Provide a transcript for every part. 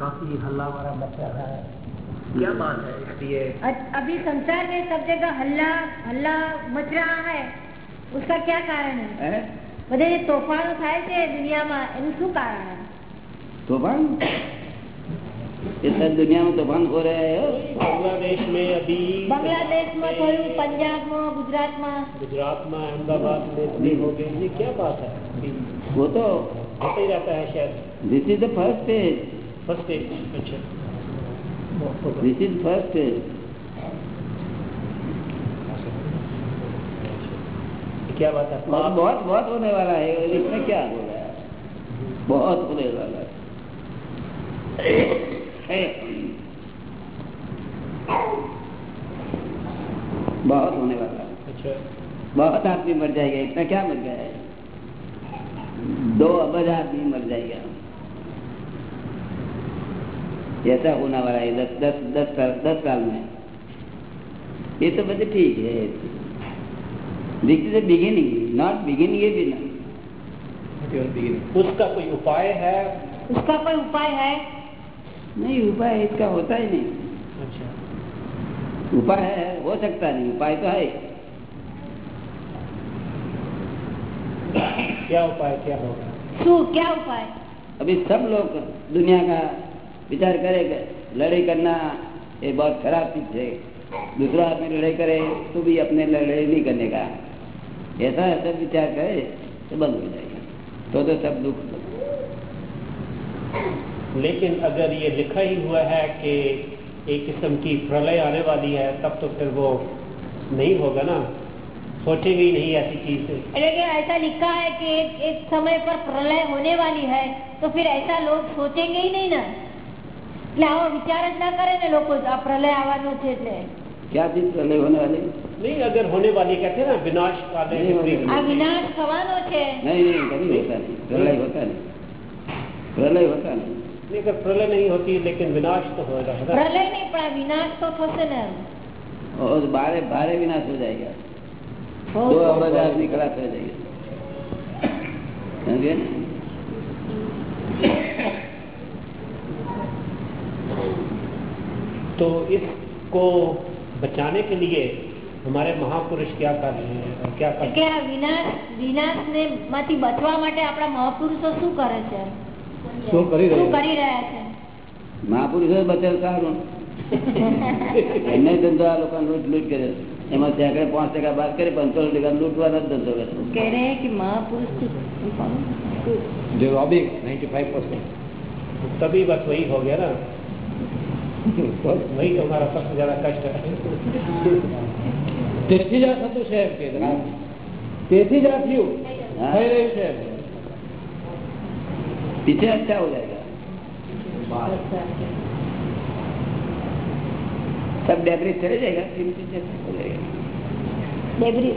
काफी हल्ला वाला मचा है क्या बात है इसलिए अभी संसार में सब जगह हल्ला हल्ला मच रहा है उसका क्या कारण है હે? બધે જે તોફાનો થાય છે દુનિયામાં એનું શું કારણ है तूफान ये सब दुनिया में तूफान हो रहे हैं बांग्लादेश में अभी બાંગ્લાદેશમાં થયું પંજાબમાં ગુજરાતમાં गुजरात में अहमदाबाद में इतनी हो गई ये क्या बात है अभी वो तो होता ही रहता है शायद। This is the first first अच्छा। दिस इज़ फ़र्स्ट स्टेज क्या बात है? बहुत बहुत बहुत होने वाला है। इसमें क्या? हो रहा है बहुत होने वाला है। बहुत होने वाला है। अच्छा। बहुत आदमी मर जाएगा। इतना क्या मर गया है? दो अबज आदमी मर जाएगा ऐसा होने वाला है दस दस दस साल दस साल में ये तो बच्चे ठीक है this is beginning not beginning ये भी उसका कोई उपाय है? उसका कोई उपाय है? नहीं उपाय इसका होता ही नहीं। अच्छा। उपाय है हो सकता नहीं उपाय तो है। क्या उपाय क्या होगा? શું क्या उपाय? अभी सब लोग दुनिया का विचार करेगा लड़ाई करना ये बहुत खराब चीज़ है। दूसरा आदमी लड़ाई करे तो भी अपने लड़ाई नहीं करने का। ऐसा सब विचार करे तो बंद हो जाएगा। तो तो सब दुख लेकिन अगर ये लिखा ही हुआ है कि एक किस्म की प्रलय आने वाली है तब तो फिर वो नहीं होगा ना। सोचेंगे ही नहीं ऐसी चीज એટલે કે ऐसा लिखा है कि एक, एक समय पर प्रलय होने वाली है तो फिर ऐसा लोग सोचेंगे ही नहीं ना એટલે આવો વિચાર જ ના કરે ને લોકો આ પ્રલય આવવાનો છે એટલે क्या चीज प्रलय होने वाली नहीं अगर होने वाली कहते हैं ना विनाश वाले नहीं होने विपरीत। આ વિનાશ થવાનો છે नहीं नहीं कभी होता नहीं प्रलय होता नहीं प्रलय होता नहीं नहीं अगर प्रलय नहीं होती लेकिन विनाश तो हो रहा है ना પ્રલય નહીં પણ આ વિનાશ તો થશે ને और बारे बारे विनाश हो जाएगा हो दो तो- अबज आदमी खलास हो जाएगा समझे ना? तो इसको बचाने के लिए हमारे महापुरुष क्या कर रहे हैं और क्या कर એટલે આ વિનાશ વિનાશ ને માંથી બચવા માટે આપણા મહાપુરુષો શું કરે છે શું કરી રહ્યા શું કરી રહ્યા છે મહાપુરુષો બચેલ સારું એમને ધંધો આ લોકો લૂંટ લૂંટ કરે એમાં સેંકડે પાંચ ટકા બાદ કરે પંચાવન ટકા લૂંટવાનો જ ધંધો કરે कह रहे हैं कि महापुरुष जो अभी 95 परसेंट तभी बस वही हो गया ना वही तो हमारा सबसे ज्यादा कष्ट है તેથી જ આ થતું છે એમ કે તેથી જ આ થયું हाँ। થઈ રહ્યું છે એમ. पीछे अच्छा हो जाएगा सब डेब्रिज चले जाएगा चिंतित जैसे हो जाएगा डेब्रिज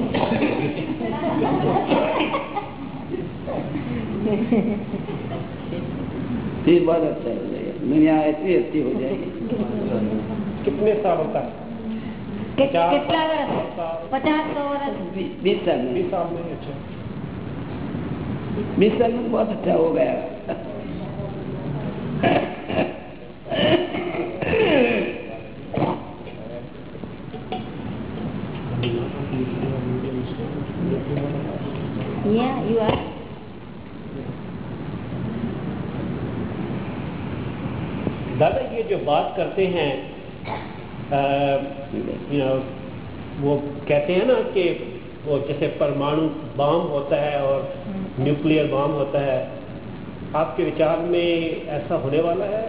फिर बहुत अच्छा हो जाएगा दुनिया ऐसी अच्छी हो जाएगी कितने सालों का कितना वर्ष पचास सौ वर्ष बीस साल में बीस साल में अच्छा बीस साल में बहुत अच्छा हो गया करते हैं यू नो वो कहते हैं ना कि वो जैसे परमाणु बम होता है और न्यूक्लियर बम होता है आपके विचार में ऐसा होने वाला है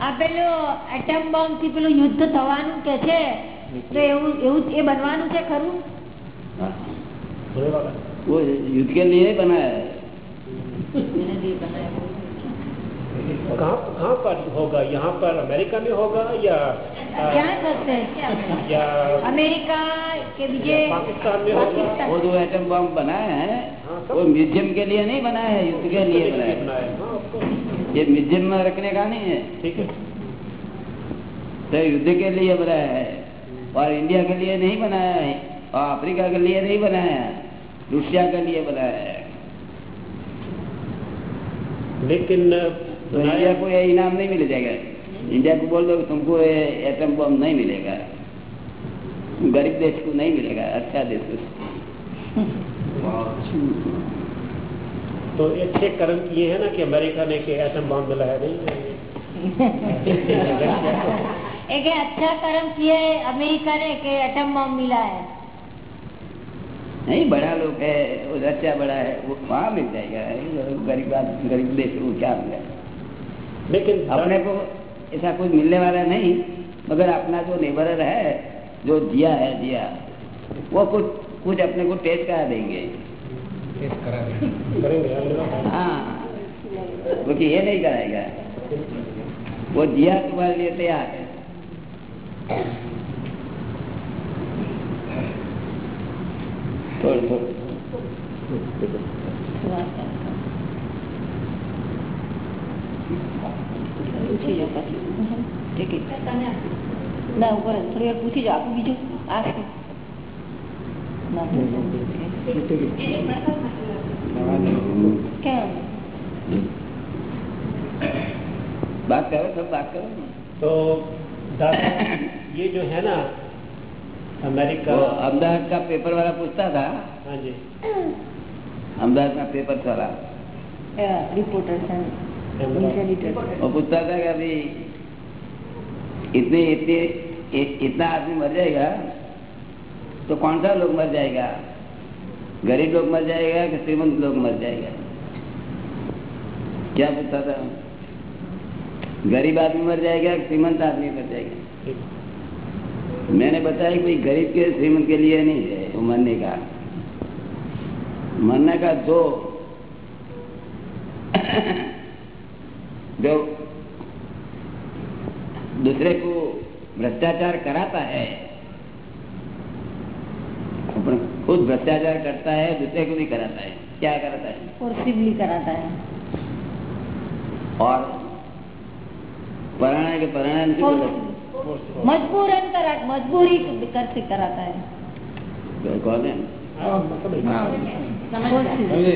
આ પેલું એટમ બોમ્બ થી પેલું યુદ્ધ થવાનું કે છે તો એવું એવું એ બનવાનું છે ખરું होने वाला है वो युद्ध के लिए बनाया है कहाँ कहाँ पर होगा? यहाँ पर अमेरिका में होगा या क्या करते हैं? या अमेरिका के लिए पाकिस्तान में होगा? वो दो एटम बम बनाए हैं। हाँ, वो म्यूज़ियम के लिए नहीं बनाए हैं युद्ध के लिए बनाए हैं। हाँ, ये म्यूज़ियम में रखने का नहीं है। ठीक है। तो युद्ध के लिए बनाया है और इंडिया के लिए नहीं बनाया है और अफ्रीका के लिए नहीं बनाया है। रूसिया के लिए बनाया है। लेकिन तो इंडिया को ये इनाम नहीं मिल जाएगा। इंडिया को बोल दो तुमको ये एटम बम नहीं मिलेगा। गरीब देश को नहीं मिलेगा अच्छा देश को तो अच्छे कर्म किए हैं ना कि अमेरिका ने कि एटम बम मिलाया नहीं? एक अच्छा कर्म किया है अमेरिका ने कि एटम बम मिला है। नहीं बड़ा लोग है वो अच्छा बड़ा है वो वहाँ मिल जाएगा? गरीब आदमी गरीब देश को क्या मिलेगा लेकिन अपने को ऐसा कुछ मिलने वाला नहीं मगर अपना जो नेबर है जो दिया है दिया वो कुछ कुछ अपने को टेस्ट करा देंगे। हाँ। क्योंकि ये नहीं कराएगा। वो दिया तुम्हारे लिए तैयार है। थोड़ा थोड़ा ના ઉપર જ થોડી વાર પૂછી જાઓ આપું બીજું આ શું ના કેમ बात करो सब बात करो तो दादा ये जो है ना अमेरिका वो अहमदाबाद का पेपर वाला पूछता था हाँ जी अहमदाबाद का पेपर वाला રિપોર્ટર્સ वो पूछता था कि अभी इतने इतने इतना आदमी मर जाएगा तो कौन सा लोग मर जाएगा? गरीब लोग मर जाएगा कि श्रीमंत लोग मर जाएगा? क्या पूछता था? गरीब आदमी मर जाएगा कि श्रीमंत आदमी मर जाएगा? मैंने बताया कि गरीब के, श्रीमंत के लिए नहीं है, वो मरने का। मरने का जो जो दूसरे को भ्रष्टाचार कराता है खुद भ्रष्टाचार करता है दूसरे को भी कराता है। क्या कराता है? फोर्सिबली कराता है। और पराना के पराना मजबूरन मजबूरी कर से कराता है। तो कौन है? हाँ, मतलब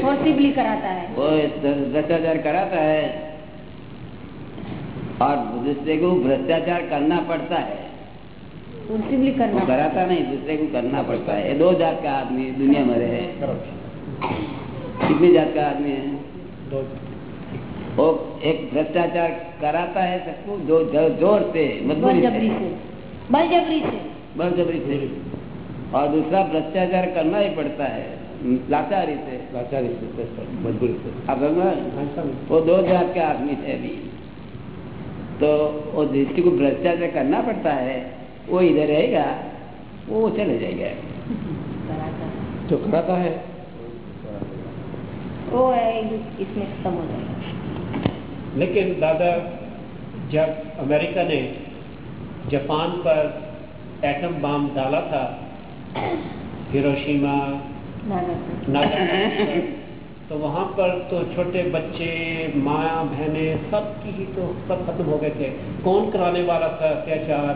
फोर्सिबली हाँ। कराता है। वो भ्रष्टाचार कराता है। और दूसरे को भ्रष्टाचार करना पड़ता है। वो करना कराता नहीं दूसरे को करना पड़ता है। दो जात का आदमी दुनिया में रहे कितनी जात का आदमी है? दो। वो एक भ्रष्टाचार कराता है सबको जो जो- ज़ोर से मजबूरी बलजबरी से। बलजबरी से। बलजबरी से। और दूसरा भ्रष्टाचार करना ही पड़ता है। लाचारी से। लाचारी से मजबूरी से। रहे हैं? समझ। वो दो जात के आदमी थे अभी। तो वो जिसको को भ्रष्टाचार करना पड़ता है वो इधर रहेगा वो चले जाएगा। तो कराता है। वो इसमें खत्म हो जाएगा। लेकिन दादा जब अमेरिका ने जापान पर एटम बम डाला था हिरोशिमा नागासाकी तो वहाँ पर तो छोटे बच्चे माँ बहने सब की ही तो सब खत्म हो गए थे कौन कराने वाला था अत्याचार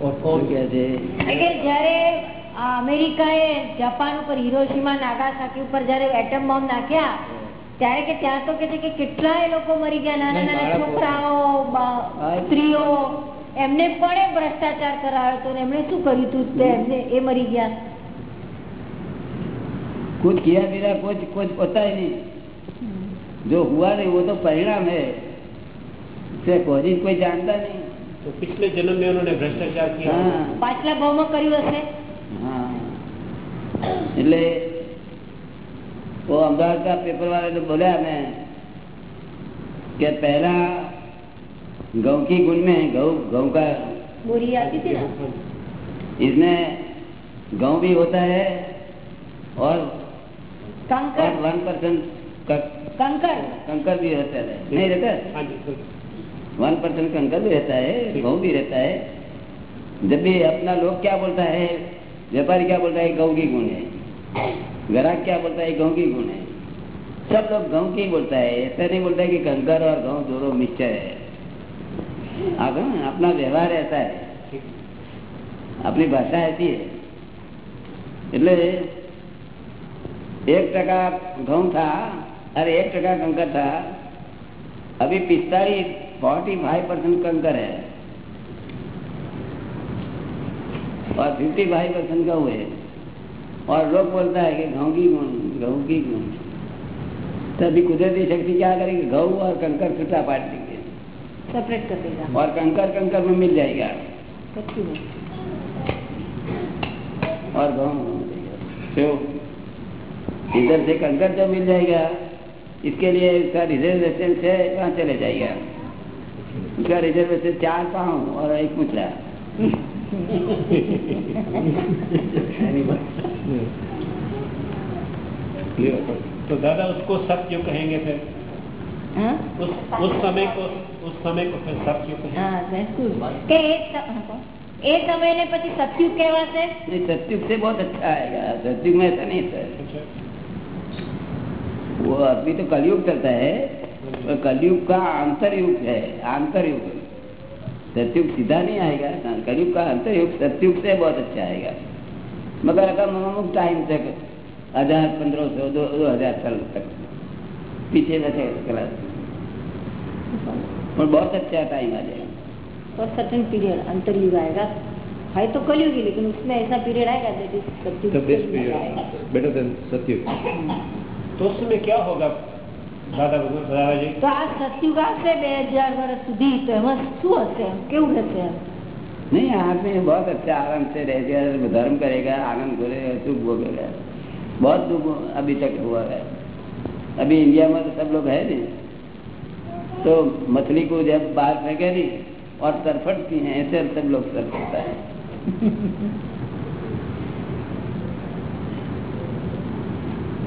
और कौन क्या છે કે જ્યારે આ અમેરિકાએ જાપાન ઉપર હિરોશીમા નાગાસાકી ઉપર જ્યારે એટમ બોમ્બ નાખ્યા ત્યારે કે ત્યાં તો કે છે કે કેટલા એ લોકો મરી ગયા નાના નહીં, નાના બાળકો. છોકરાઓ બા- હા. સ્ત્રીઓ એમને પણ એ ભ્રષ્ટાચાર કરાયો હતો ને એમણે શું કર્યું હતું તે એમને એ મરી ગયા कुछ किया बिना कुछ कुछ होता ही नहीं जो हुआ नहीं वो तो परिणाम है से कोई कोई जानता नहीं तो पिछले जन्म में उन्होंने भ्रष्टाचार किया हाँ પાછલા ભાવમાં કર્યું હશે હા એટલે वो अहमदाबाद का पेपर वाले तो बोला मैं कि पहला गौ की गुण में गौ गौ का બોરી આતી હતી ને इसमें गौ भी होता है और કંકર वन परसेंट કંકર कंकर भी रहता है नहीं रहता है? हाँ जी बिल्कुल। वन परसेंट कंकर भी रहता है गौ भी रहता है जब भी अपना लोग क्या बोलता है व्यापारी क्या बोलता है गौ की गुण है ग्राहक क्या बोलता है गौ की गुण है सब लोग गौ की ही बोलता है ऐसा नहीं बोलता है कि कंकर और गौ दोनों मिक्सचर है आप समझे ना? अपना व्यवहार ऐसा है अपनी भाषा ऐसी है એટલે एक टका घऊ था अरे एक टका कंकर था। अभी पिस्तालीस फोर्टी फाइव परसेंट कंकर है। और फिफ्टी फाइव परसेंट गहू है और लोग बोलता है कि गेहूँ की गहू की गुण। तभी कुदरती शक्ति क्या करेगी? गहू और कंकर छुट्टा पाट देंगे। सेपरेट कर देगा। और कंकर कंकर में मिल जाएगा। और गेहूँ इधर से कंकर जो मिल जाएगा इसके लिए इसका रिजर्वेशन से कहाँ चले जाएगा इसका रिजर्वेशन चार पाँव और एक मुचला तो दादा उसको सत्य कहेंगे फिर हाँ उस उस समय को उस समय को फिर सत्य कहेंगे હા બિલકુલ કે એ સ- હા, કહો. એ સમયને પછી સતયુગ કહેવાશે नहीं सत्युग से बहुत अच्छा आएगा सत्युग में ऐसा नहीं सर अच्छा वो अभी तो कलयुग चलता है और कलयुग का अंतरयुग है अंतरयुग सत्युग सीधा नहीं आएगा कलयुग का अंतरयुग सत्युग से बहुत अच्छा आएगा। मगर अगर अमुक टाइम तक हज़ार पंद्रह सौ दो दो हज़ार साल तक पीछे रखे चला और बहुत अच्छा टाइम आ जाएगा। और सर्टन पीरियड अंतरयुग आएगा। है तो कलयुग ही लेकिन उसमें ऐसा पीरियड आएगा that is सतयुग। The best से आएगा। period, better than Satyug. तो उस समय क्या होगा દાદા ભગવાન દાદાજી તો આ સતયુગ આવશે બે હજાર વર્ષ સુધી તો એમાં શું હશે એમ? કેવું રહેશે એમ? नहीं आदमी बहुत अच्छा आराम से रहेगा धर्म करेगा आनंद करेगा सुख भोगेगा बहुत दुख अभी तक हुआ है अभी इंडिया में तो सब लोग है नहीं तो मछली को जब बाहर फेंके नहीं और तरफटती हैं ऐसे सब लोग तरफटता है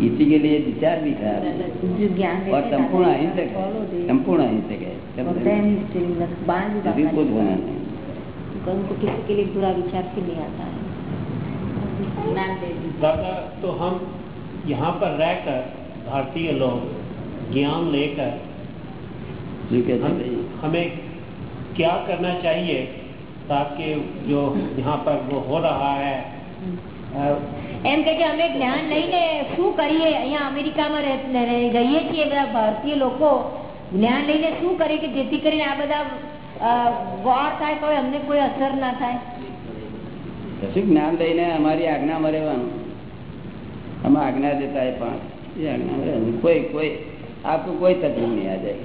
इसी के लिए विचार भी था। और संपूर्ण अहिंसक है संपूर्ण अहिंसक है किसी के लिए बुरा विचार से नहीं आता है? दादा तो हम यहाँ पर रहकर भारतीय लोग ज्ञान लेकर हम, हमें क्या करना चाहिए ताकि जो यहाँ पर वो हो रहा है એમ કે અમે જ્ઞાન લઈને શું કરીએ? અહીંયા અમેરિકામાં રહીએ છીએ બધા ભારતીય લોકો. જ્ઞાન લઈને શું કરીએ કે જેથી કરીને આ બધા વોર થાય તો અમને કોઈ અસર ના થાય? જ્ઞાન લઈને અમારી આજ્ઞામાં રહેવાનું. અમે આજ્ઞા દેતા એ આજ્ઞામાં કોઈ કોઈ આપકો કોઈ તકલીફ નહીં આ જાય.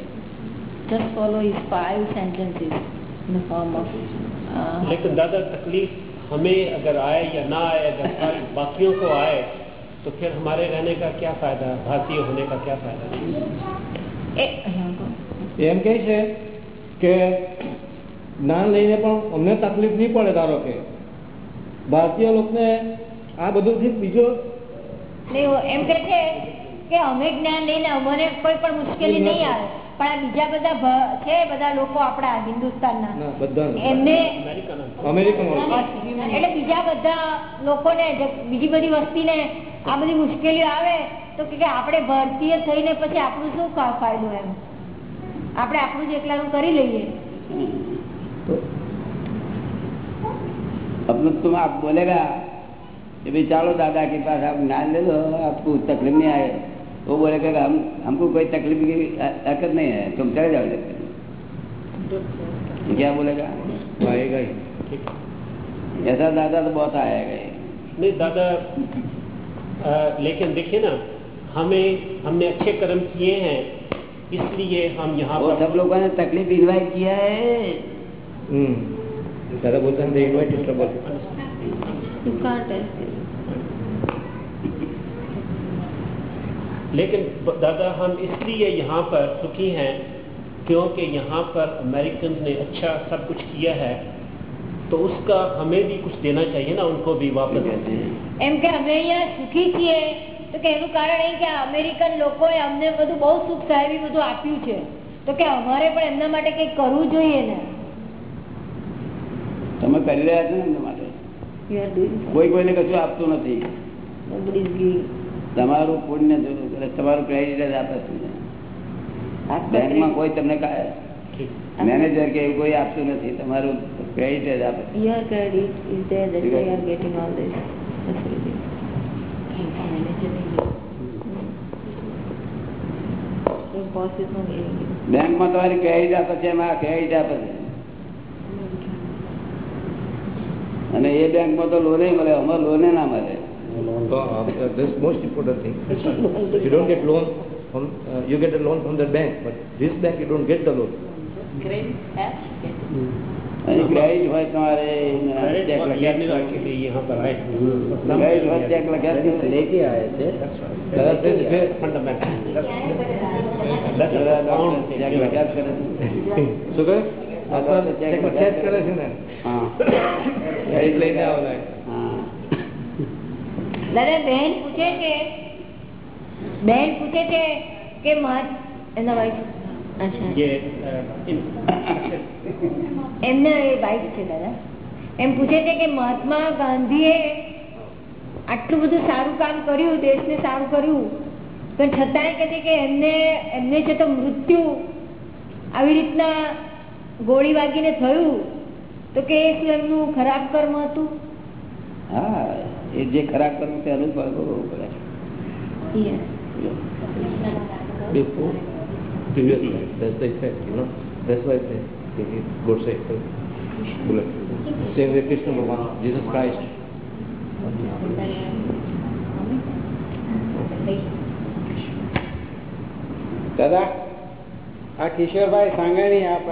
Just follow his five sentences in the form of. દાદા તકલીફ हमें अगर आए या ना आए अगर सारी बाकियों को आए तो फिर हमारे रहने का क्या फायदा भारतीय होने का क्या फायदा એ હા, કહો. એમ કહે છે કે જ્ઞાન લઈને પણ અમને તકલીફ નહીં પડે ધારો કે ભારતીય લોકોને આ બધુંથી બીજો નહીં, ઓ એમ કે છે કે અમે જ્ઞાન લઈને અમને કોઈ પણ મુશ્કેલી નહીં આવે પણ આ બીજા બધા ભ- છે બધા લોકો આપણા હિન્દુસ્તાનના ના બધા એમને अमेरिकन અમેરિકન એટલે બીજા બધા લોકોને જે- બીજી બધી વસ્તીને આ બધી મુશ્કેલીઓ આવે તો કે કે આપણે ભારતીય થઈને પછી આપણું શું કા- ફાયદો એમ આપણે આપણું જ એકલાનું કરી લઈએ अब लोग तुम आप बोलेगा कि भाई चलो दादा के पास आप ज्ञान ले लो आपको तकलीफ नहीं आए वो बोले कि हम हमको कोई तकलीफ़ की ताकत नहीं है तुम चले जाओ इधर क्या बोलेगा? ऐसा दादा तो बहुत आएगा नहीं दादा आ, लेकिन देखिए ना हमें हमने अच्छे कर्म किए हैं इसलिए हम यहाँ पर सब लोगों ने तकलीफ़ इन्वाइट किया है। दादा बोलते हैं इन्वाइट लेकिन ब- दादा हम इसलिए यहाँ पर सुखी हैं क्योंकि यहाँ पर अमेरिकन ने अच्छा सब कुछ किया है तो उसका हमें भी कुछ देना चाहिए ना उनको भी वापस कहते हैं એમ કે અમે અહીંયા સુખી છીએ તો કે એનું કારણ એ કે આ અમેરિકન લોકોએ અમને બધું બહુ સુખ સાહેબી બધું આપ્યું છે તો કે અમારે પણ એમના માટે કંઈક કરવું જોઈએ ને તમે કરી રહ્યા છો ને એમના માટે You are doing કોઈ કોઈને કશું આપતું નથી nobody is giving. તમારું પુણ્ય જોયું તમારું ક્રેડિટ જ આપે બેંકમાં કોઈ તમને મેનેજર કે એવું કોઈ આપતું નથી. તમારું ક્રેડિટ જ આપે giving you. બેંકમાં તમારી ક્રેડિટ આપે છે એમાં ક્રેડિટ આપે છે. અને એ બેંકમાં તો લોને મળે અમારે લોને ના મળે. So, uh, this most important thing. You don't get loan from, uh, you get a loan from the bank, but this bank you don't get the loan. અહીં ક્રેડિટ હોય તમારે ચેક और લખ્યા लेने જ के लिए यहाँ पर आए ક્રેડિટ હોય ચેક લખ્યા જ નહીં. लेके आए थे दादा से फिर फंडामेंटल બધા ડોક્ટર ચેક લખ્યા જ કરે છે. શું કહે ડોક્ટર check ચેક ચેક કરે છે ને હા ક્રેડિટ લઈને આવેલા હા મહાત્મા ગાંધીએ આટલું બધું સારું કામ કર્યું દેશ ને સારું કર્યું પણ છતાંય કહે છે કે એમને એમને છે તો મૃત્યુ આવી રીતના ગોળી વાગીને થયું. તો કે શું એમનું ખરાબ કર્મ હતું? હા. એ જે ખરાબ કરવું તે અનુભવ કરવું પડે. દાદા આ કિશોરભાઈ સાંગાણી આપ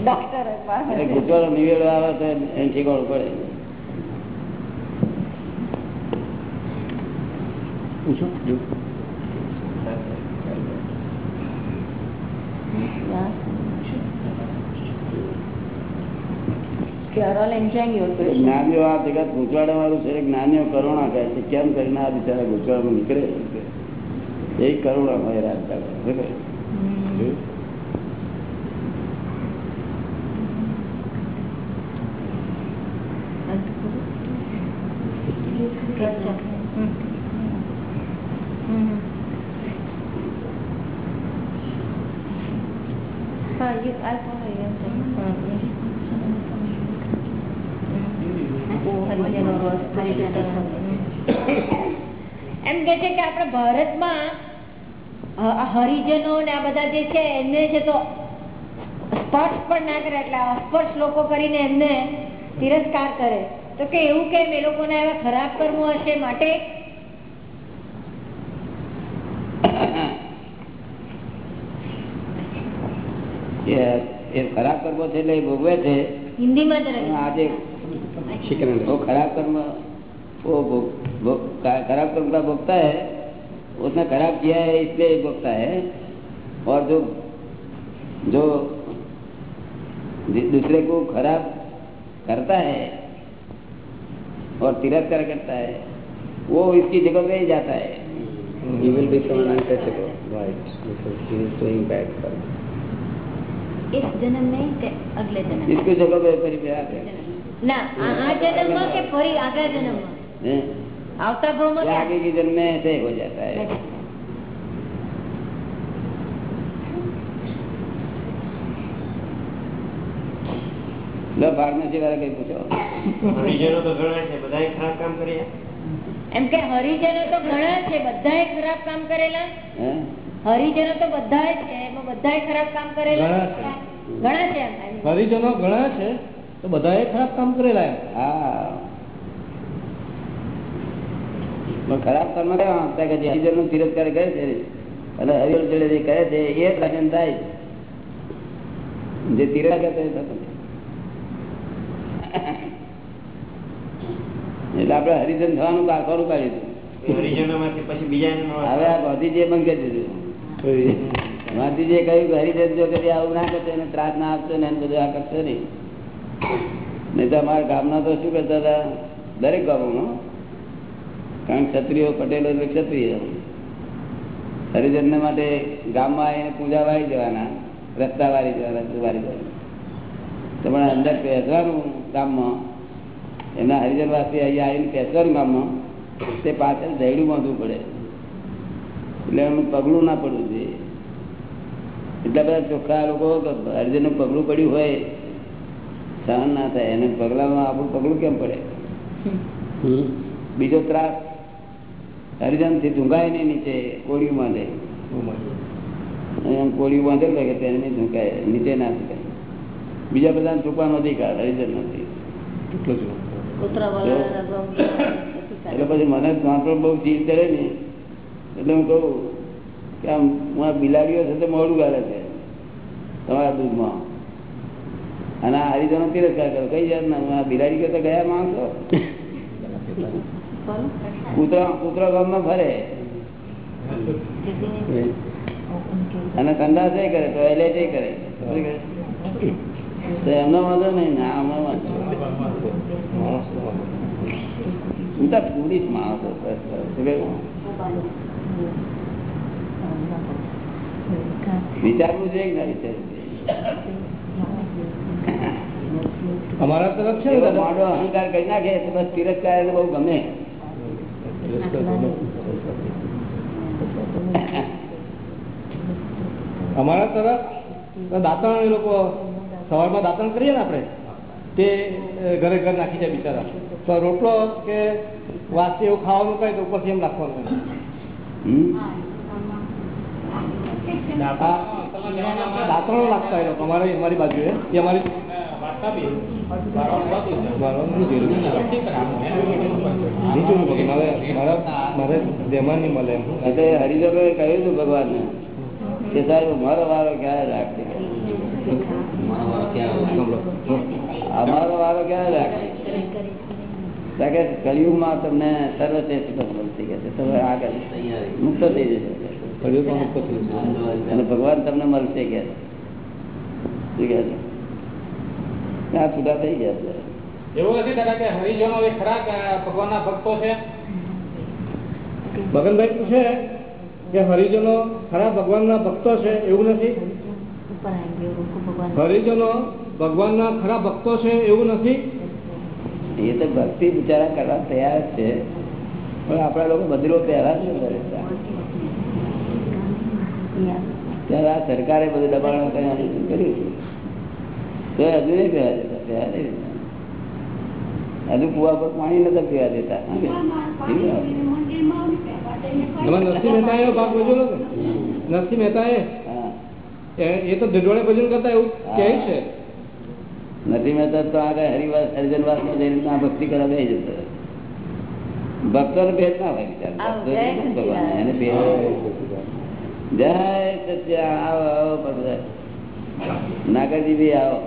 ડોક્ટર આવે તો એને શીખવાડવું પડે Krishna. જ્ઞાનીઓ આ જગત ગુજવાડા વાળું છે જ્ઞાનીઓ કરુણા કહે છે. કેમ કરીને આ બિચારા ગુજવાડામાં નીકળે એ કરુણા હોય. હા, you- I'll follow you. હરિજનો રોજ એમ કે છે કે આપણે ભારતમાં હરિજનો ને આ બધા જે છે એમને છે તો સ્પર્શ પણ ના કરે એટલે અસ્પર્શ લોકો કરીને એમને તિરસ્કાર કરે. તો કે એવું કેમ એ લોકોના એવા ખરાબ કર્મો હશે માટે? ખરાબ કર્મો છે એટલે ભોગવે છે. હિન્દીમાં આજે ખરાબ કર્મ ખરાબ કર્મ ભોગતા હૈ. उसने खराब किया है इसलिए भोगता है। और जो जो दूसरे को खराब करता है और तिरस्कार करता है वो इसकी जगह पे ही जाता है। इस जन्म में अगले जन्म इसके जगह ना आ जन्म के जन्म हाँ। જન્મમાં કે ફરી આગલા જન્મમાં हैं? આવતા ભાવમાં ये કે आगे के जन्म में ऐसे हो जाता है લો ફાર્મસી વાળા કઈ પૂછો હરિજનો તો ઘણા છે બધાએ ખરાબ કામ કર્યા એમ કે હરિજનો તો ઘણા છે બધાએ ખરાબ કામ કરેલા હે? હરિજનો તો બધા છે એમાં બધાએ ખરાબ કામ કરેલા ઘણા છે. ઘણા છે એમ એમ. હરિજનો ઘણા છે તો બધાએ ખરાબ કામ કરેલા એમ હા પણ ખરાબ કર્મ કયા કે જે હરિજનનો તિરસ્કાર કરે છે. અને હરિજન જોડે જે કરે છે એ જ થાય. જે તિરસ્કાર. એટલે આપડે હરિજન થવાનું કારખાનું કાઢ્યું હતું. હરિજનો માંથી પછી બીજા હવે આ ગાંધીજીએ બંધ કરી દીધું. ગાંધીજીએ કહ્યું કે હરિજન જો કદી આવું ના એને ત્રાસ ના આપતો ને એને બધું આ કરતો નહીં. નહીં તો અમારા ગામના તો શું કરતા હતા? દરેક ગામોમાં કારણ કે ક્ષત્રિયો પટેલો એટલે ક્ષત્રિય. હરિજન માટે ગામમાં એને પૂજા વાળી જવાના રસ્તા વાળી જવાના વાળી જવાના. તમારે અંદર પહેરવાનું ગામમાં એમના હરિજનવાસી અહીંયા આવીને પહેરવાનું ગામમાં તે પાછળ દૈડું બાંધવું પડે. એટલે એમનું પગલું ના પડવું જોઈએ. એટલા બધા ચોખ્ખા લોકો હરિજનનું પગલું પડ્યું હોય સહન ના થાય. એને પગલામાં આપણું પગલું કેમ પડે? બીજો ત્રાસ હરિજનથી ઢુંગાય નહીં નીચે કોળિયું બાંધે. એમ કોળિયું બાંધે કે તેને નહીં ઢુંકાય નીચે ના ઢુંકાય બીજા બધા ઢુકવાનો અધિકાર હરિજન નથી એટલે પછી મને નાનપણ બહુ ચીજ કરે ને એટલે હું કહું કે આમ હું આ બિલાડીઓ સાથે મોડું ગાળે છે તમારા દૂધમાં. અને આ હરિજનો તિરસ્કાર કરો. કઈ જાતના? આ બિલાડી કરતા ગયા માણસો? કૂતરા કૂતરા ગામમાં ફરે. અને કંડાસ એ કરે ટોયલેટ એ કરે. તો એમનો વાંધો નહીં ના વાંધો હું તો પુરુષ માણસો? વિચારવું છે કે ના વિચારવું? અમારા તરફ છે મોટો અહંકાર કરી નાખે બસ તિરસ્કાર એને બહુ ગમે. અમારા તરફ દાંતણ એ લોકો સવારમાં દાંતણ કરીએ ને આપણે તે ઘરે ઘર નાખી જાય બિચારા. તો રોટલો કે વાસી એવું ખાવાનું કઈ તો ઉપરથી એમ? આ દાંતણો લાગતા એ લોકો અમારે અમારી બાજુએ. એ અમારી વાર્તા નહીં એટલે હરિજનોએ કહ્યું હતું ભગવાનને કે સાહેબ મારો વારો ક્યારે રાખશે અમારો વારો ક્યારે રાખશે કે કળિયુગમાં તમને સર્વશ્રેષ્ઠ મળતી કે. તમે આગળ મુક્ત થઈ જશે કલયુગમાં મુક્ત થયું જશે અને ભગવાન તમને મળશે કે શું કહે છે ત્યાં છૂટા થઈ ગયા છે. એવું નથી દાદા કે હરિજનો એ ખરા ભગવાનના ભક્તો છે? મગનભાઈ પૂછે કે હરિજનો ખરા ભગવાનના ભક્તો છે એવું નથી? હરિજનો ભગવાનના ખરા ભક્તો છે એવું નથી? એ તો ભક્તિ બિચારા કરવા તૈયાર છે. પણ આપણા લોકો બધરો પહેલા જ ત્યારે આ સરકારે બધું દબાણ કર્યું છે? તો હજુ નહીં પીવા દેતા પીવા નહીં હજુ કુવા પર પાણી નતા પીવા દેતા નરસિંહ મહેતા ભાગ ભજવેલો નરસિંહ મહેતાએ? એ- તો ઢોળે ભજન કરતા એવું કહે છે. નથી મહેતા તો આગળ હરિવાસ હરિજનવાસમાં જઈને ભક્તિ કરવા જઈ જતો ભક્તો ને ભેદ ના હોય ભક્તો એને ભેદ જય સચ્ચિદાનંદ. આવો આવો નાગરજી બી આવો.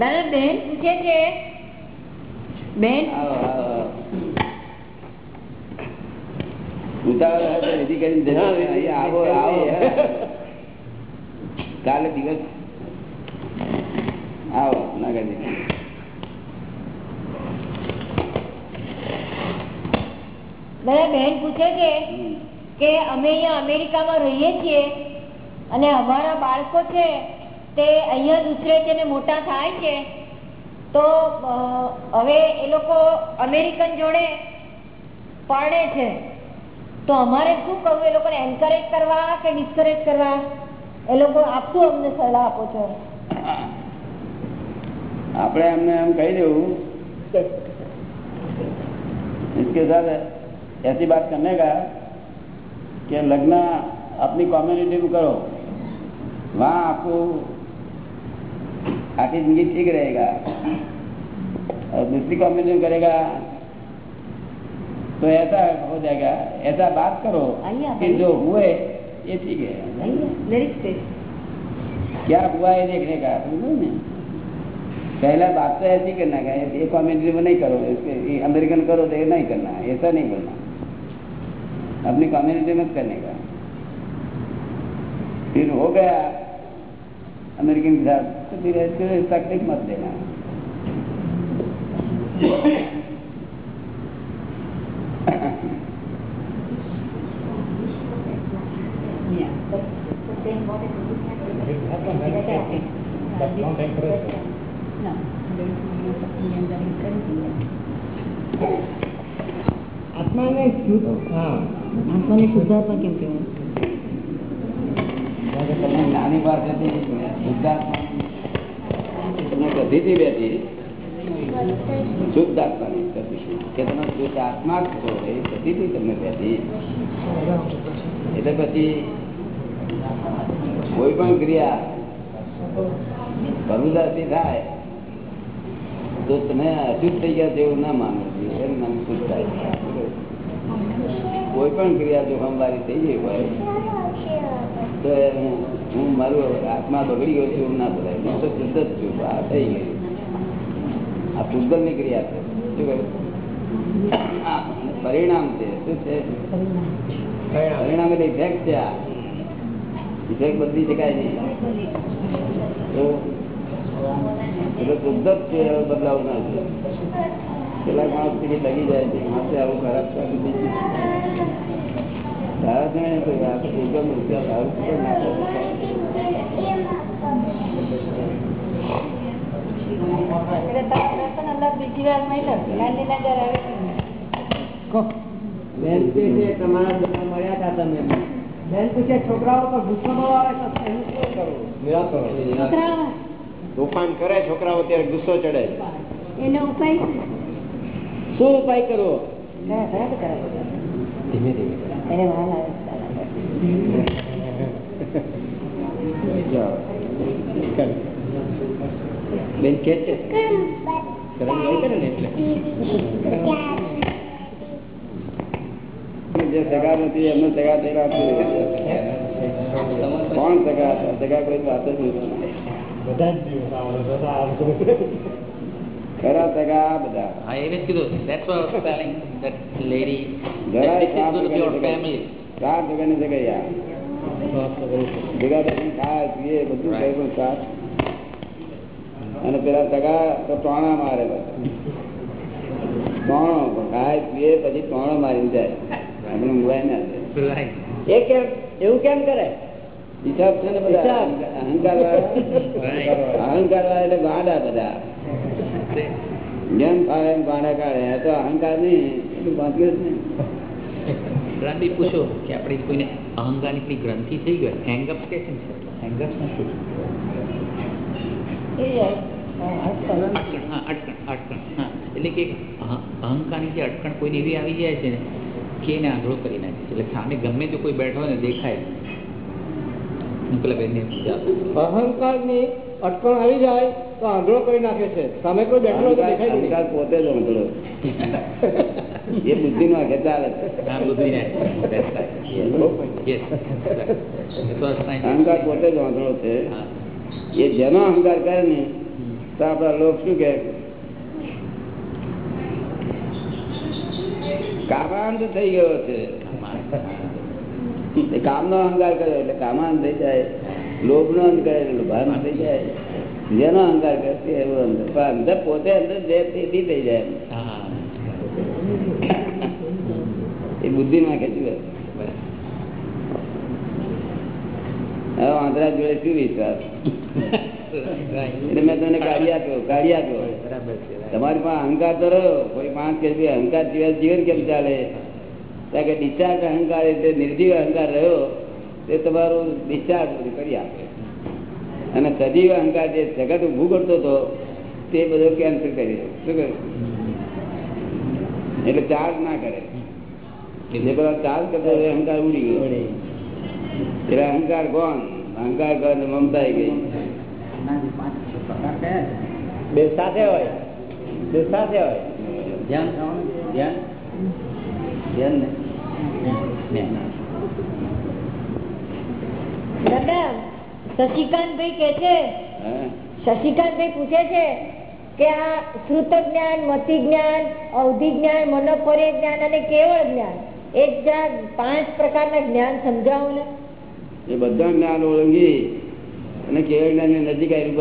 દાદા બેન પૂછે છે? બેન? કાલે દિવસ. આવો નાગરજી દાદા બેન પૂછે છે કે અમે અહીંયા અમેરિકામાં રહીએ છીએ અને અમારા બાળકો છે તે અહીંયા દૂસરે છે ને મોટા થાય છે તો અ, હવે એ લોકો અમેરિકન જોડે પરણે છે તો અમારે શું કરવું એ લોકોને એન્કરેજ કરવા કે ડિસ્કરેજ કરવા એ લોકો આપશું અમને સલાહ આપો છો આપણે એમને એમ કહી દેવું इसके साथ ऐसी बात करने का कि लग्न अपनी कम्युनिटी में करो वहाँ आपको खाटी ज़िंदगी ठीक रहेगा। और दूसरी कॉम्बिनेशन करेगा तो ऐसा हो जाएगा ऐसा बात करो कि जो हुए ये ठीक है। क्या हुआ है देखने का? पहला बात तो ऐसी करना का ये कॉमेंट्री में नहीं करो इसके अमेरिकन करो तो नहीं करना ऐसा नहीं बोलना अपनी कॉम्युनिटी में करने का। फिर हो गया अमेरिकन के साथ। तो फिर ऐसे तकलीफ मत देना આત્માને શુદ્ધ હા આત્માને શુદ્ધાત્મા કેમ કહેવાય તમને બેઠી શુદ્ધ આત્માની કે તમે શુદ્ધ આત્મા છો, એ ગતિથી તમને બેઠી એટલે પછી કોઈ પણ ક્રિયા ભરૂદાસી થાય, તો તમે અશુદ્ધ થઈ ગયા તેવું ના માનો. શુદ્ધ થાય કોઈ પણ ક્રિયા જો થઈ ગઈ હોય, તો એ હું- મારું આત્મા બગડી ગયો છું ના બોલાય હું તો શુદ્ધ જ છું. આ થઈ ગયું. આ પૂગલની ક્રિયા છે. શું કહ્યું? પરિણામ છે. શું છે? પરિણામ. એટલે ઇફેક્ટ છે આ. ઇફેક્ટ બદલી શકાય નહીં. તો એટલે શુદ્ધ જ છે બદલાવ ના છે કેટલાક માણસ લગી જાય છે. માણસે આવું ખરાબ ચાલુ છોકરાઓ ગુસ્સો બહુ આવે તો તોફાન કરે? છોકરાઓ. ત્યારે ગુસ્સો ચડે. એનો ઉપાય શું? ઉપાય કરવો ધીમે ધીમે. એને વાલ આવે બેન કે છે? જે સગા નથી એમને સગા થયેલા. કોણ સગા? હતા? સગા કોઈ વાત જ નથી. બધા જ દિવસ આવડે બધા આવડે ખરા સગા બધા. ભેગા ખાય પીએ બધું અને પેલા સગા તો ટોણા મારે ટોણો ખાય પીએ પછી ટોણો મારી જાય આપણે મુવાય ના એ કેમ એવું કેમ કરે? હિસાબ છે ને બધા. અહંકાર અહંકાર વાળા એટલે ગાંડા બધા. જેમ ફાવે એમ ગાંડા કાઢે તો અહંકાર નહીં એટલું બાંધ્યું જ નહીં. રાંડી પૂછો કે આપણે કોઈને અહંકારની પેલી ગ્રંથિ થઈ ગઈ હેંગઅપ કે છે? ને શું અટકણ. હા અટકણ અટકણ હા. એટલે કે અહંકારની જે અટકણ કોઈને એવી આવી જાય છે ને કે એને આંધળો કરી નાખે છે. એટલે સામે ગમે તે કોઈ બેઠો ને દેખાય. પેલા બેનને અટકણ આવી જાય તો આંધળો કરી નાખે છે. સામે કોઈ બેઠો દેખાય પોતે જ આંધળો એ બુદ્ધિ નો આખે ચાલે ને અહંકાર પોતે જ આંધળો છે. એ જેનો અહંકાર કરે ને તો આપડા લોક શું કે કામાંત થઈ ગયો છે. કામ કામનો અહંકાર કર્યો એટલે કામાંત થઈ જાય. લોભ નો અંધકાર એટલે લોભાન થઈ જાય. જેનો અહંકાર કરે એવો અંધકાર. અંદર પોતે અંદર જે થઈ જાય એ બુદ્ધિ નાખે છે હવે આંધળા જોડે શું વિશ્વાસ? એટલે મેં તમને કાઢી આપ્યો કાઢી આપ્યો તમારી પાસે અહંકાર તો રહ્યો, કોઈ પાંચ કે અહંકાર સિવાય જીવન કેમ ચાલે? કારણ કે ડિસ્ચાર્જ અહંકાર એટલે નિર્જીવ અહંકાર રહ્યો. તે તમારું ડિસ્ચાર્જ બધું કરી આપે. અને સજીવ અહંકાર જે જગત ઉભું કરતો હતો તે બધો કેન્સલ કરી દે. શું કરે એટલે ચાર્જ ના કરે. જે પેલા ચાર્જ કરતો એ અહંકાર ઉડી ગયો. એટલે અહંકાર કોણ? અહંકાર કોણ મમતા ગઈ. બે સાથે હોય. બે સાથે હોય. ધ્યાન ધ્યાન? ધ્યાન ને? શશિકાંતભાઈ કે છે શશિકાંતભાઈ પૂછે છે કે આ શ્રુત જ્ઞાન મતિ જ્ઞાન અવધિ જ્ઞાન મનોપર્ય જ્ઞાન અને કેવળ જ્ઞાન એ જ પાંચ પ્રકારના જ્ઞાન સમજાવો ને. એ બધા જ્ઞાન ઓળંગી અને કેવળ જ્ઞાનની નજીક આવી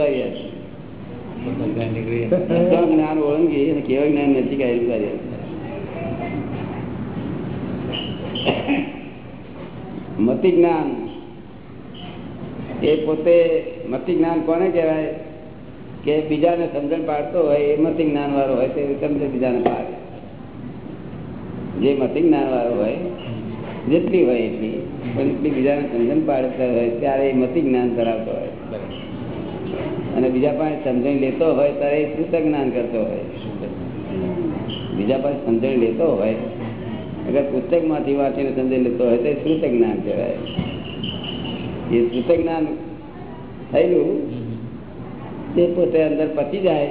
બધા જ્ઞાન ઓળંગી અને કેવળ જ્ઞાન નજીક આવી ઊભા રહ્યા મતિ જ્ઞાન એ પોતે મતિ જ્ઞાન કોને કહેવાય? કે બીજાને સમજણ પાડતો હોય એ મતિ જ્ઞાન વાળો હોય તે સમજે બીજાને પાડે. જે મતિ જ્ઞાન વાળો હોય, જેટલી હોય એટલી, પણ એટલી બીજાને સમજણ પાડતો હોય ત્યારે એ મતિ જ્ઞાન ધરાવતો હોય. અને બીજા પાસે સમજણ લેતો હોય ત્યારે એ શુદ્ધ જ્ઞાન કરતો હોય. બીજા પાસે સમજણ લેતો હોય, અગર પુસ્તકમાંથી વાંચીને સમજણ લેતો હોય તો એ શ્રુત જ્ઞાન કહેવાય. એ શ્રુત જ્ઞાન થયેલું, તે પોતે અંદર પચી જાય.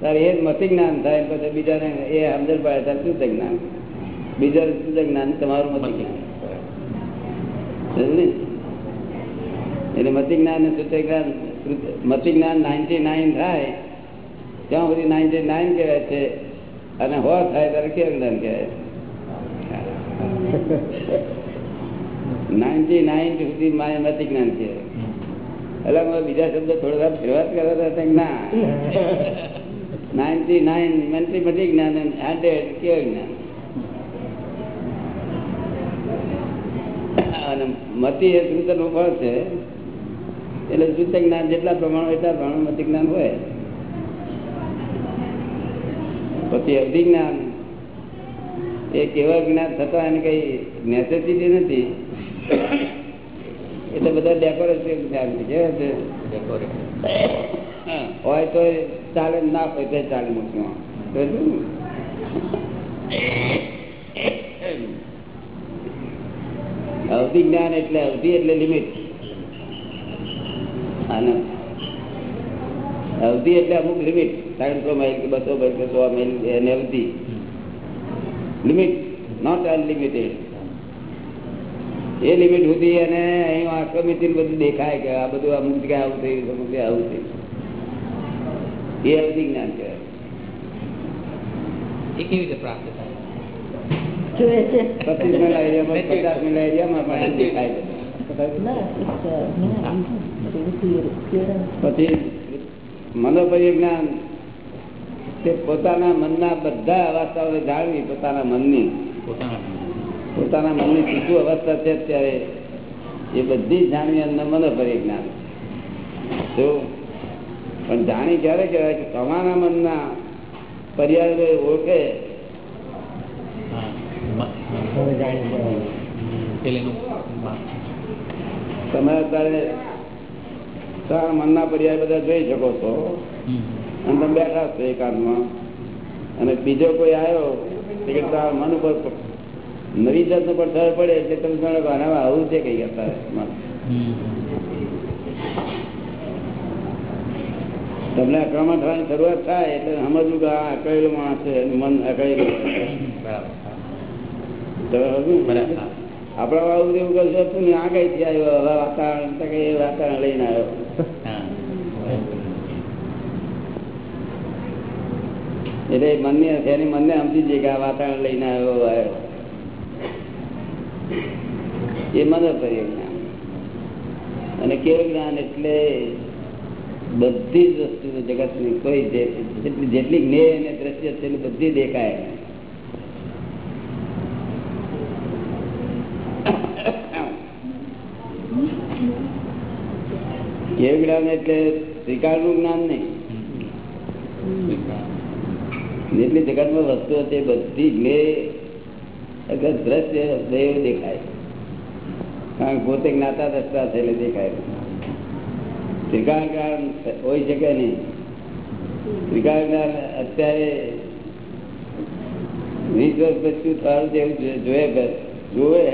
ત્યારે એ મતિ જ્ઞાન થાય પછી બીજાને એ અંદર પડે ત્યારે શ્રુત જ્ઞાન બીજા શ્રુત જ્ઞાન તમારું મતિ જ્ઞાન એટલે મતિ જ્ઞાન ને શ્રુત જ્ઞાન મતિ જ્ઞાન નાઇન્ટી નાઇન થાય. ત્યાં સુધી નાઇન્ટી નાઇન કહેવાય છે. અને હો થાય ત્યારે કેવું જ્ઞાન કહેવાય? નાઇન્ટી નાઇન સુધી મારે જ્ઞાન છે. એટલે મારે બીજા શબ્દ થોડા ફેરવાત કરવા હતા ના. નાઇન્ટી નાઇન મતિ જ્ઞાન હંડ્રેડ કેવું જ્ઞાન? અને મતિ એ શ્રુતનું ફળ છે. એટલે શુદ્ધ જ્ઞાન જેટલા પ્રમાણ એટલા પ્રમાણ મતિ જ્ઞાન હોય. પછી અવધિ જ્ઞાન એ કેવા જ્ઞાન થતા એને કઈ નેસેસિટી નથી. એટલે બધા ડેકોરેટિવ હોય તો ચાલે ના હોય તો ચાલે મૂકમાં અવધિ જ્ઞાન એટલે અવધિ એટલે લિમિટ અને અવધિ એટલે અમુક લિમિટ ત્રણસો માઇલ કે બસો કે સો માઇલ એને અવધિ. લિમિટ નોટ અનલિમિટેડ એ લિમિટ સુધી અને અહીં આંખો મીચીને બધું દેખાય કે આ બધું અમુક જગ્યાએ આવું થયું અમુક જગ્યાએ આવું થયું એ અવધિ જ્ઞાન કહેવાય એ કેવી રીતે પ્રાપ્ત થાય? છે. પચીસ મિલા એરિયામાં પચાસ મિલા એરિયામાં પણ દેખાય પછી મનોપરિજ્ઞાન તે પોતાના મનના બધા અવસ્થાઓને જાણવી પોતાના મનની. પોતાના પોતાના મનની શીખું અવસ્થા છે અત્યારે, એ બધી જ મને અંદર જ્ઞાન જો પણ જાણી ક્યારે કહેવાય કે તમારા મનના પર્યાય ઓળખે? તમે અત્યારે તમારા મનના પર્યાય બધા જોઈ શકો છો. અને તમે બેઠા છો એકાંતમાં. અને બીજો કોઈ આવ્યો કે તારા મન ઉપર નવી જાતનો પડછાયો પડે એટલે તમે જાણો કે આનામાં આવું છે કઈ અત્યારે તમને અકળામણ થવાની શરૂઆત થાય એટલે સમજવું કે આ અકળેલું માણસ છે મન અકળેલું. તમે? આપણા આવું એવું કરશો તું ને આ કઈ થી આવ્યો? હવે વાતાવરણ કઈ વાતાવરણ લઈને આવ્યો. એટલે મનની એની મનને સમજી જઈએ કે આ વાતાવરણ લઈને આવ્યો આવ્યો. એ મનોપર્ય જ્ઞાન અને કેવું જ્ઞાન એટલે બધી જ વસ્તુ જગતની કોઈ જેટલી જેટલી જ્ઞેય અને દ્રશ્ય છે બધી દેખાય. કેવું જ્ઞાન એટલે સ્વીકારનું જ્ઞાન નહીં. જેટલી જગતમાં વસ્તુઓ છે બધી જ્ઞેય દ્રશ્ય દેવ દેખાય. કારણ કે પોતે જ્ઞાતા દ્રષ્ટા છે એટલે દેખાય ત્રિકાળ જ્ઞાન હોઈ શકે નહીં ત્રિકાળ જ્ઞાન અત્યારે વીસ વર્ષ પછી શું થવાનું છે એવું જો- જોયે બસ જોવે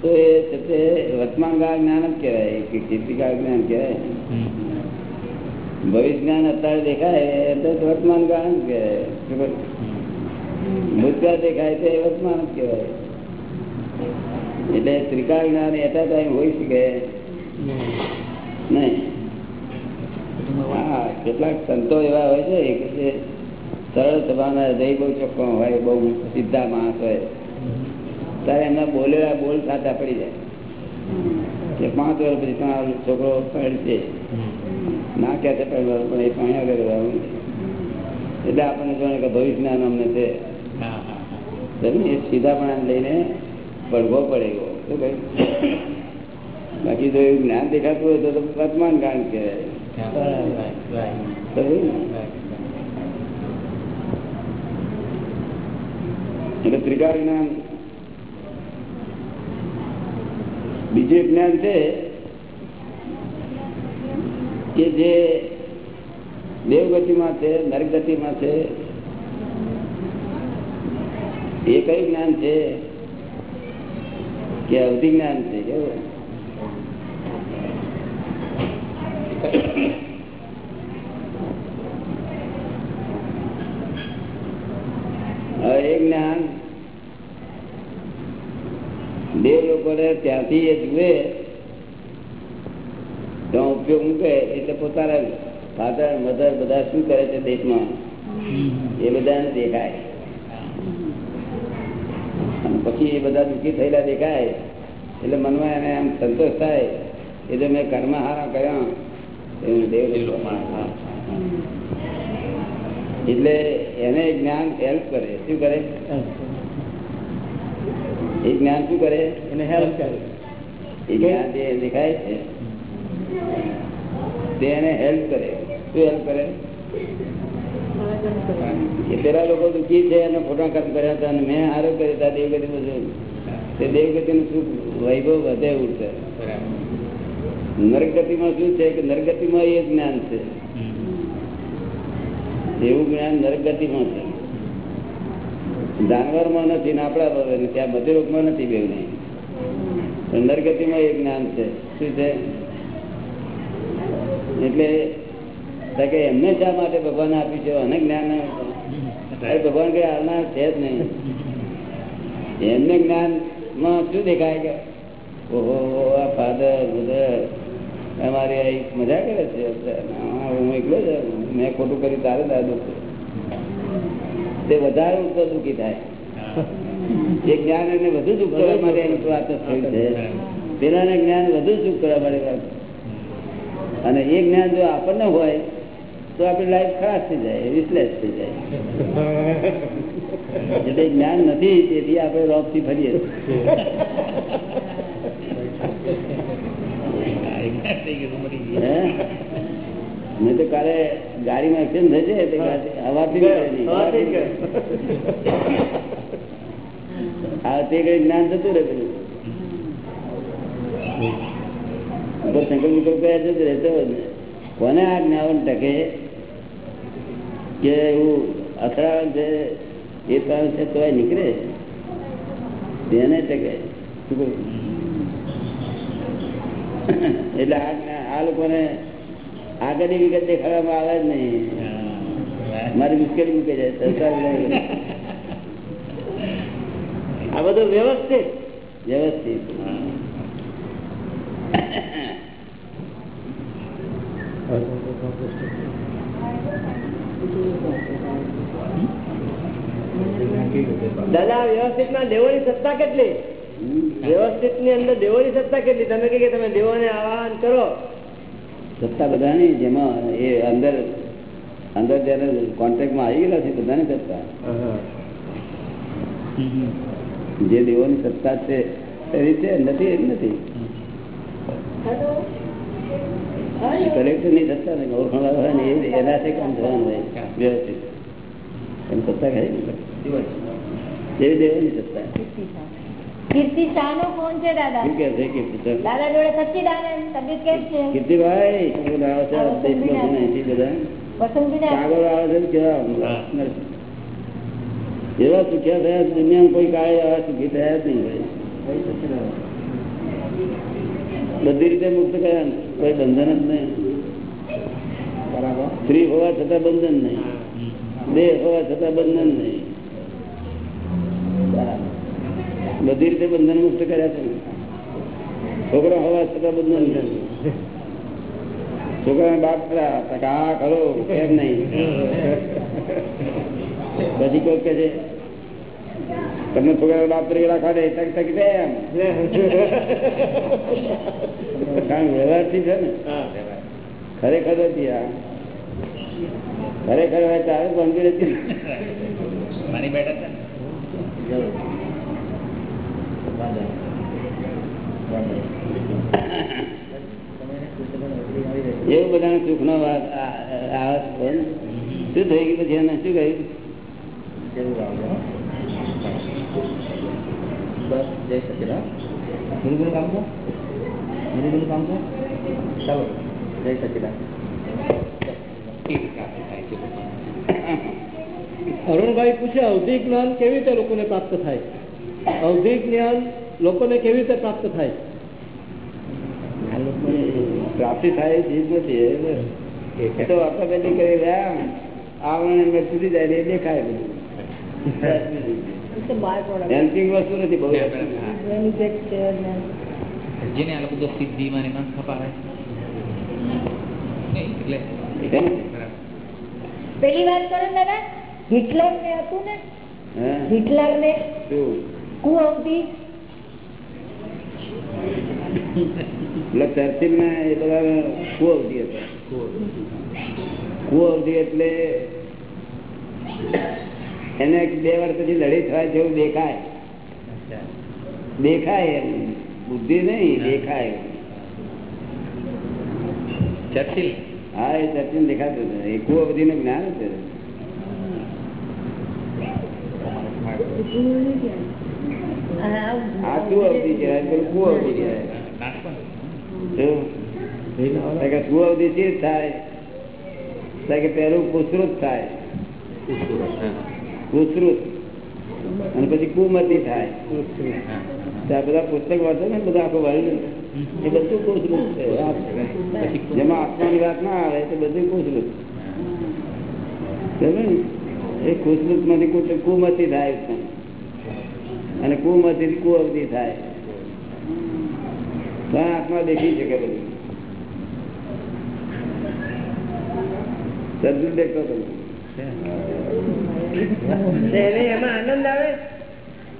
તો એ છે તે વર્તમાન કાળ જ્ઞાન જ કહેવાય કે ત્રિકાળ જ્ઞાન કહેવાય હમ. ભવિષ્ય જ્ઞાન અત્યારે દેખાય એટલે તો વર્તમાન કાળ જ કહેવાય શું કહ્યું? ભૂતકાળ દેખાય તે વર્તમાન જ કહેવાય એટલે ત્રિકાળ જ્ઞાન એટ ટાઈમ હોય શકે? નહીં. હા કેટલાક સંતો એવા હોય છે કે સરળ સ્વભાવના હૃદય બહુ ચોખ્ખો હોય બહુ સીધા માણસ હોય. ત્યારે એમના બોલેલા બોલ સાચા પડી જાય. કે પાંચ વર્ષ પછી તમારો છોકરો છે ના કે પણ પણ એ પાણી આગળ એટલે આપણને જોડે કે ભવિષ્ય જ્ઞાન અમને છે એ સીધાપણા લઈને પડવો પડે એવો શું કહ્યું? બાકી જો એવું જ્ઞાન દેખાતું હોય તો વર્તમાન જ્ઞાન કહેવાય એટલે ત્રિકાળ જ્ઞાન. બીજું એક જ્ઞાન છે કે જે દેવગતિમાં છે નરગતિમાં છે. એ કયું જ્ઞાન છે? કે અવધિ જ્ઞાન છે, કેવું? જ્ઞાન બે લોકોને ત્યાંથી એ જુએ ત્યાં ઉપયોગ મૂકે એટલે પોતાના ફાધર મધર બધા શું કરે છે દેશમાં? એ બધાને દેખાય. પછી એ બધા દુઃખી થયેલા દેખાય. એટલે મનમાં એને આમ સંતોષ થાય એ જો મેં કર્મ હારા કર્યા એવું દેવ એટલે એને જ્ઞાન હેલ્પ કરે. શું કરે? એ જ્ઞાન શું કરે? એને હેલ્પ કરે. એ જ્ઞાન જે દેખાય છે તે એને હેલ્પ કરે. શું હેલ્પ કરે? કે પેલા લોકો દુઃખી છે અને ખોટા ખર્ચ કર્યા હતા અને મેં સારું કર્યું હતા દેવગતિ બધું તે દેવગતિ નું સુખ વૈભવ વધે ઉઠશે નરગતિમાં શું છે કે નરગતિમાં એ જ્ઞાન છે. એવું જ્ઞાન નરગતિમાં છે. જાનવરમાં નથી ને આપણા ભાવે નથી. આ મધ્યલોકમાં નથી બેવ નહીં. નરગતિમાં એ જ્ઞાન છે. શું છે? એટલે કે એમને શા માટે ભગવાન આપ્યું છે? અને જ્ઞાન ભગવાન કઈ આવનાર છે જ નહીં. એમને જ્ઞાનમાં શું દેખાય કે, ઓહો, આ ફાધર મધર અમારી આ મજા કરે છે. હું એકલો જ મેં ખોટું કર્યું, તારે તારે દુઃખ તે વધારે ઉત્તર દુઃખી થાય. એ જ્ઞાન એને વધુ સુખ કરવા માટે એનું વાત થયું છે. પેલાને જ્ઞાન વધુ સુખ કરવા માટે અને એ જ્ઞાન જો આપણને હોય તો આપણી લાઈફ ખરાબ થઈ જાય વિશ્લેષ થઈ જાય. એટલે જ્ઞાન નથી તેથી આપણે રોપથી ફરીએ મેં તો કાલે ગાડીમાં એક્સિડન્ટ થશે હવાથી આ તે કઈ જ્ઞાન થતું રહે પેલું સંકલ્પ વિકલ્પ જતું રહેતો કોને આ જ્ઞાન ટકે? કે એવું અથડાણ છે, એ કારણ છે તો નીકળે. તેને ટકે એટલે આ લોકોને આગળની વિગત દેખાડવામાં આવે જ નહીં. મારી મુશ્કેલી મૂકે છે આ બધું વ્યવસ્થિત. વ્યવસ્થિત. દાદા વ્યવસ્થિતમાં દેવોની સત્તા કેટલી? વ્યવસ્થિતની અંદર દેવોની સત્તા કેટલી? તમે કહે કે તમે દેવોને આવાહન કરો? સત્તા બધાની જેમાં એ અંદર અંદર જયારે કોન્ટ્રાક્ટમાં આવી ગયેલા છે બધાની સત્તા. જે દેવોની સત્તા છે એવી છે નથી એવી નથી. કલેક્ટરની સત્તા ને ઓળખાણ હોય ને એ એનાથી કામ થવાનું હોય. વ્યવસ્થિત. એમ સત્તા કહે ને? એવી દેવોની સત્તા. કીર્તિ શાહ નો ફોન છે દાદા. શું કે છે કે પુસ્તક દાદા જોડે સચ્ચિદાનંદ તબિયત કેમ છે? કીર્તિભાઈ શું આવે છે? આ દેશમાં છે ને અહીંથી બધા. વસંતભાઈ કાગળ આવે છે ને કેવા? એવા સુખ્યા થયા છે, દુનિયામાં કોઈ કાળે આવા સુખી થયા જ નહીં ભાઈ બધી રીતે મુક્ત કર્યા ને. કોઈ બંધન જ નહીં. સ્ત્રી હોવા છતાં બંધન નહીં. દેહ હોવા છતાં બંધન નહીં. બધી રીતે બંધન મુક્ત કર્યા છે. છોકરા હોવા છતાં બંધન નહીં છોકરા બાપ આ ખરો કેમ નહીં. પછી કોઈ કે છે, તમને છોકરા બાપ તરીકે રાખવા દે તક તક, એમ. કારણ વ્યવહારથી છે ને? ખરેખર હતી આ. ખરેખર હોય ત્યારે સમજી નથી. મારી બેઠા એવું બધાને સુખ નો? આવે શું થઈ ગયું પછી એને? શું કહ્યું? બસ જય સચિરામ ગુરુ ગુરુ કામ ગુરુગુરુ કામ છે? ચાલો જય સચિદાન પ્રાપ્ત થાય અરુણભાઈ પૂછે અવધિ જ્ઞાન કેવી રીતે લોકોને પ્રાપ્ત થાય? અવધિ જ્ઞાન લોકોને કેવી રીતે પ્રાપ્ત થાય? પ્રાપ્તિ થાય એ ચીજ નથી તો ઓટોમેટિક કરી રહ્યા આવરણ તૂટી જાય એ દેખાય બધું. વસ્તુ નથી બહુ. જેને આ બધો સિદ્ધિમાં એમાં ખપાવે એટલે. પેલી વાત કરો દાદા હિટલર ને હતું ને? હિટલર ને શું? કુઅવધિ એટલે ચર્ચિલ ને એ બધા કુઅવધિ હતા. કુઅવધિ એટલે એને બે વાર પછી લડી થવા જેવું દેખાય. દેખાય એમ. બુદ્ધિ નહીં દેખાય. ચર્ચિલ હા એ ચર્ચિલ દેખાતું હતું. કુઅવધિ નું જ્ઞાન છે. આ કુઅવધિ કહેવાય પેલું કહેવાય. કે કુઅવધિ ચીજ થાય. કે પેલું કુસૃત થાય. કુસૃત. અને પછી કુમતી થાય. ત્યાં બધા પુસ્તક વાંચો ને, બધા આખું વાળી એ બધું કુસૃત છે. જેમાં આત્માની વાત ના આવે તો બધું સમજ્યો એ કુસૃતમાંથી કુ- કુમતી થાય અને કુમતી કુઅવધિ થાય. ત્યાં આ આત્મા દેખી શકે બધું. સદગુણ દેખતો હતો. એને એમાં આનંદ આવે?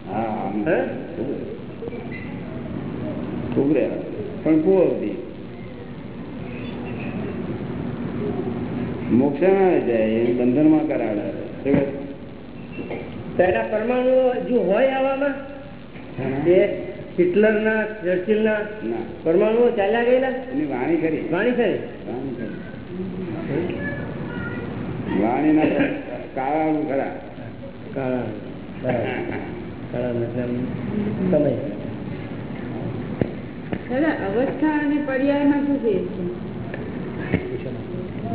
હા આમ. હે? ખૂબ રહ્યા પણ કુઅવધિ મોક્ષ ના જાય એ બંધનમાં કરાડે તો એના પરમાણુ હજુ હોય આવામાં હિટલર ના ચર્ચિલ ના ના. પરમાણુઓ ચાલ્યા ગયેલા? એની વાણી ખરી. વાણી છે વાણી ખરી. વાણીના કાળા ખરા દાદા અવસ્થા અને પર્યાયમાં શું ફેર છે?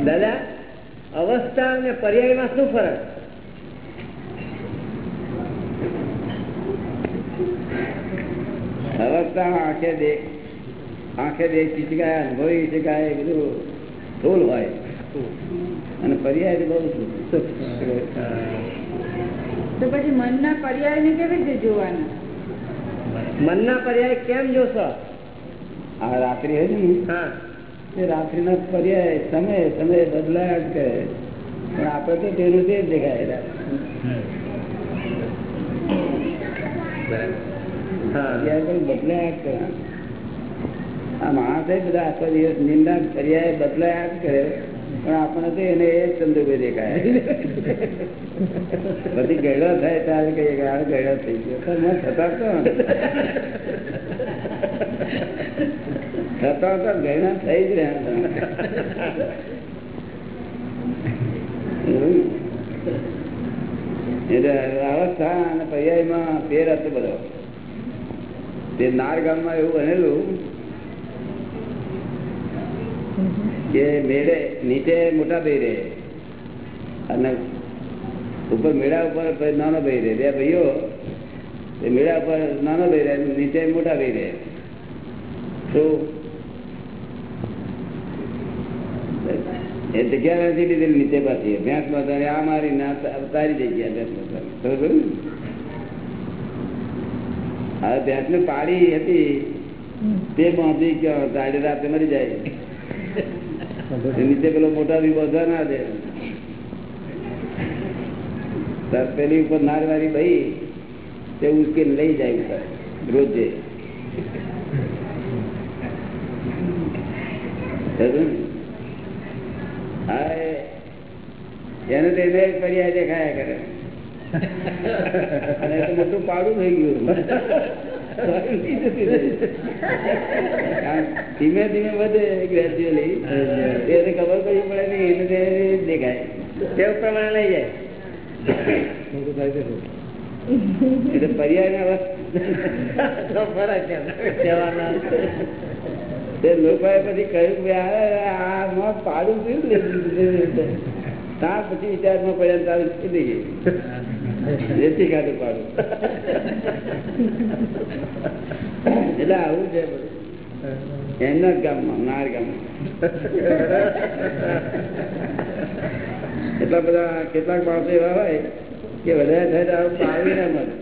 દાદા અવસ્થા અને પર્યાયમાં શું ફરક? અવસ્થા આંખે દેખ આંખે દેખી ચીચકાય અનુભવી શકાય એ બધું ભૂલ હોય. અને પર્યાય બહુ. તો પછી મનના પર્યાયને કેવી રીતે જોવાના? મનના પર્યાય કેમ જોશો? આ રાત્રિ હોય ને? હા. એ રાત્રિના પર્યાય સમય સમય બદલાયા જ કરે પણ આપણે તો તેનું તે જ દેખાય. બદલાયા જ કરે. આ માણસે બધા આખો દિવસ નિંદા પર્યાય બદલાયા જ કરે. પણ આપણે તો એને એ જ ચંદુભાઈ દેખાય. બધી ગયડો થાય ત્યારે કહીએ કે આ ગયડો થઈ ગયો. મેં થતા તો થતા તો ગયડા થઈ જ રહ્યા? એટલે અવસ્થા અને પર્યાયમાં ફેર હતો બધો. તે નાર ગામમાં એવું બનેલું કે મેળે નીચે મોટા ભાઈ રે અને ઉપર મેળા ઉપર નાનો ભાઈ રે બે ભાઈઓ મેળા ઉપર નાનો ભાઈ રે નીચે મોટા ભાઈ રે શું એ જગ્યા નથી લીધેલી નીચે પાછી. ભેંસ માતા આ મારી ના તારી જગ્યા ભેંસ માતા હવે ભેંસ ને? પાડી હતી. તે બાંધી ગયો. તારી રાતે મરી જાય. નીચે પેલો મોટા બી બધા ના દે. પેલી ઉપર નારવારી ભાઈ તે ઉશ્કેલ લઈ જાય રોજે. એને તો એને પર્યાય દેખાયા કરે. અને મોટું પાડું થઈ ગયું. ધીમે ધીમે વધે ગ્રેજ્યુઅલી એને ખબર પડી પડે નહીં એને દેખાય. તે પ્રમાણે લઈ જાય. એટલે પર્યાય ના તે લોકોએ પછી કહ્યું કે આ આમાં પાડું લીધું તાર પછી વિચારમાં પડ્યા તારું થઈ ગઈ રેતી કાઢું પાડું. એટલે આવું છે એના જ ગામમાં નાર ગામમાં. એટલા બધા કેટલાક માણસો એવા હોય કે વધારે થાય તો આવું પાડવી ના મળે.